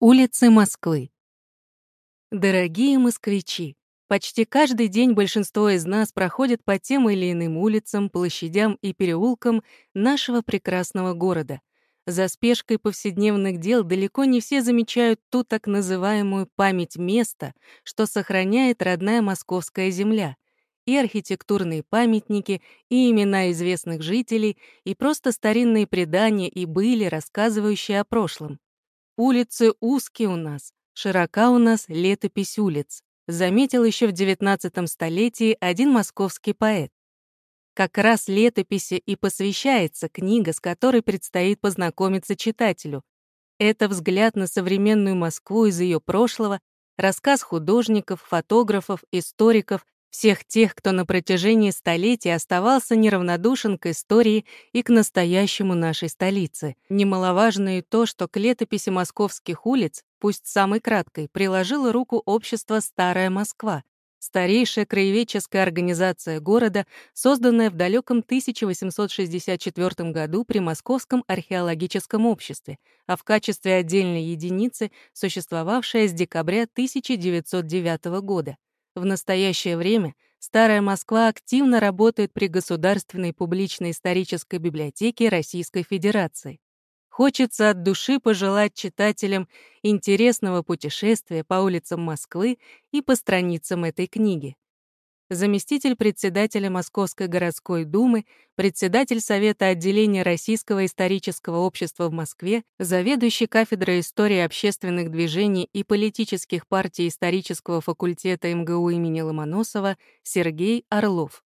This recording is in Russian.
Улицы Москвы. Дорогие москвичи, почти каждый день большинство из нас проходит по тем или иным улицам, площадям и переулкам нашего прекрасного города. За спешкой повседневных дел далеко не все замечают ту так называемую память места, что сохраняет родная московская земля — и архитектурные памятники, и имена известных жителей, и просто старинные предания и были, рассказывающие о прошлом. Улицы узкие у нас, широка у нас летопись улиц, заметил еще в XIX столетии один московский поэт. Как раз летописи и посвящается книга, с которой предстоит познакомиться читателю. Это взгляд на современную Москву из ее прошлого, рассказ художников, фотографов, историков, всех тех, кто на протяжении столетий оставался неравнодушен к истории и к настоящему нашей столице. Немаловажно и то, что к летописи московских улиц, пусть самой краткой, приложила руку общество «Старая Москва», старейшая краеведческая организация города, созданная в далеком 1864 году при Московском археологическом обществе, а в качестве отдельной единицы существовавшая с декабря 1909 года. В настоящее время Старая Москва активно работает при Государственной публичной исторической библиотеке Российской Федерации. Хочется от души пожелать читателям интересного путешествия по улицам Москвы и по страницам этой книги заместитель председателя Московской городской думы, председатель Совета отделения Российского исторического общества в Москве, заведующий кафедрой истории общественных движений и политических партий исторического факультета МГУ имени Ломоносова Сергей Орлов.